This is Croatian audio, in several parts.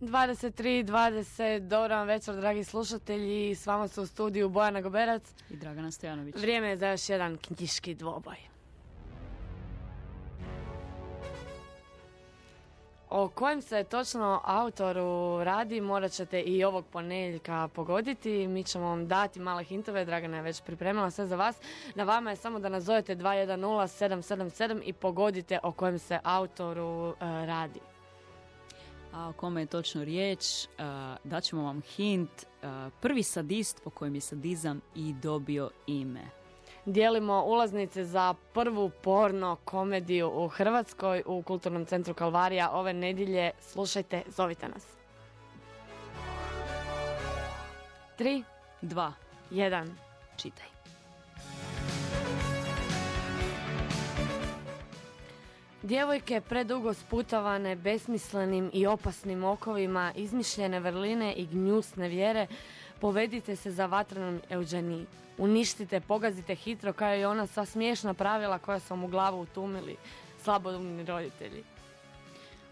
23.20, dobro vam večer dragi slušatelji, s vama su u studiju Bojana Goberac i Dragana Stojanović. Vrijeme je za još jedan knjiški dvoboj. O kojem se točno autoru radi morat ćete i ovog ponedjeljka pogoditi. Mi ćemo vam dati male hintove, Dragana je već pripremila sve za vas. Na vama je samo da nazovete 210 i pogodite o kojem se autoru uh, radi. A o kome je točno riječ, uh, daćemo vam hint. Uh, prvi sadist po kojem je sadizam i dobio ime dijelimo ulaznice za prvu porno komediju u Hrvatskoj u Kulturnom centru Kalvarija ove nedjelje. Slušajte, zovite nas. 3, 2, 1, čitaj. Djevojke predugo sputavane besmislenim i opasnim okovima, izmišljene vrline i gnjusne vjere, povedite se za vatrenom euđeniji. Uništite, pogazite hitro kao i ona sva smiješna pravila koja su mu glavu utumili slabodumni roditelji.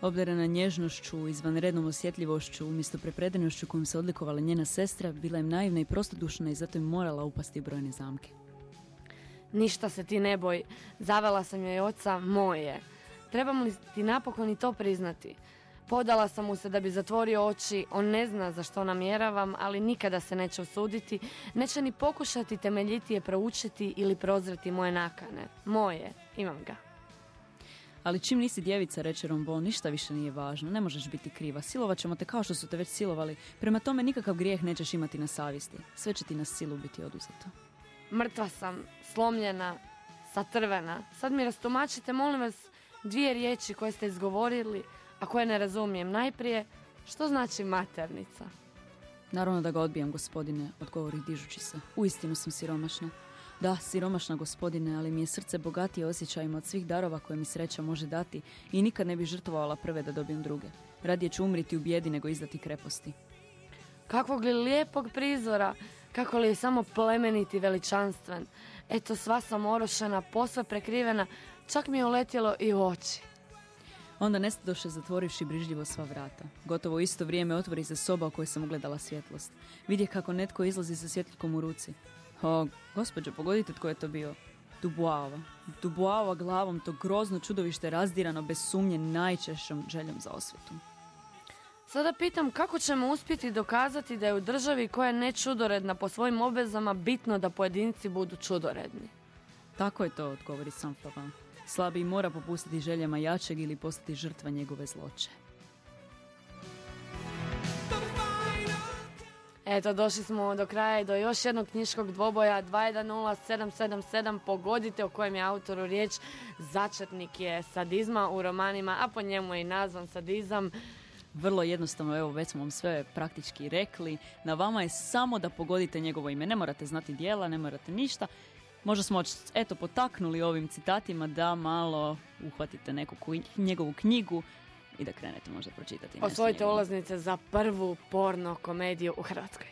Obdarana nježnošću, izvanrednom osjetljivošću, umjesto prepredanošću kojom se odlikovala njena sestra, bila je naivna i prostodušna i zato je morala upasti u brojne zamke. Ništa se ti ne boj, zavela sam joj oca moje. Trebam li ti napokon i to priznati? Podala sam mu se da bi zatvorio oči, on ne zna za što namjeravam, ali nikada se neće osuditi, neće ni pokušati temeljitije proučiti ili prozreti moje nakane. Moje, imam ga. Ali čim nisi djevica, reče Rombol, ništa više nije važno, ne možeš biti kriva. Silovat ćemo te kao što su te već silovali. Prema tome nikakav grijeh nećeš imati na savjesti. Sve će ti na silu biti oduzeto. Mrtva sam, slomljena, satrvena. Sad mi rastumačite, molim vas, dvije riječi koje ste izgovorili, a koje ne razumijem. Najprije, što znači maternica? Naravno da ga odbijam, gospodine, odgovori dižući se. Uistinu sam siromašna. Da, siromašna gospodine, ali mi je srce bogatije osjećajima od svih darova koje mi sreća može dati i nikad ne bi žrtvovala prve da dobijem druge. Radije ću umriti u bijedi nego izdati kreposti. Kakvog li lijepog prizora, kako li je samo plemeniti veličanstven. Eto, sva sam orošena, posve prekrivena, čak mi je uletjelo i u oči. Onda nestadoše zatvorivši brižljivo sva vrata. Gotovo isto vrijeme otvori se soba u kojoj sam ugledala svjetlost. Vidje kako netko izlazi sa svjetljkom u ruci. O, gospođo, pogodite tko je to bio. Dubuava. Dubuava glavom, to grozno čudovište razdirano bez sumnje najčešćom željom za osvetu. Sada pitam kako ćemo uspjeti dokazati da je u državi koja je nečudoredna po svojim obvezama bitno da pojedinci budu čudoredni. Tako je to, odgovori sam Slabiji mora popustiti željama jačeg ili postati žrtva njegove zloče. Eto, došli smo do kraja i do još jednog knjiškog dvoboja 210777. Pogodite o kojem je autoru riječ. Začetnik je sadizma u romanima, a po njemu je i nazvan sadizam. Vrlo jednostavno, evo već smo vam sve praktički rekli. Na vama je samo da pogodite njegovo ime. Ne morate znati dijela, ne morate ništa. Možda smo eto potaknuli ovim citatima da malo uhvatite neku njegovu knjigu i da krenete možda pročitati. Osvojite ulaznice za prvu porno komediju u Hrvatskoj.